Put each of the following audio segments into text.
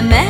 jamais.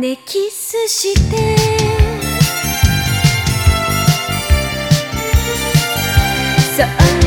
ねキスして。そう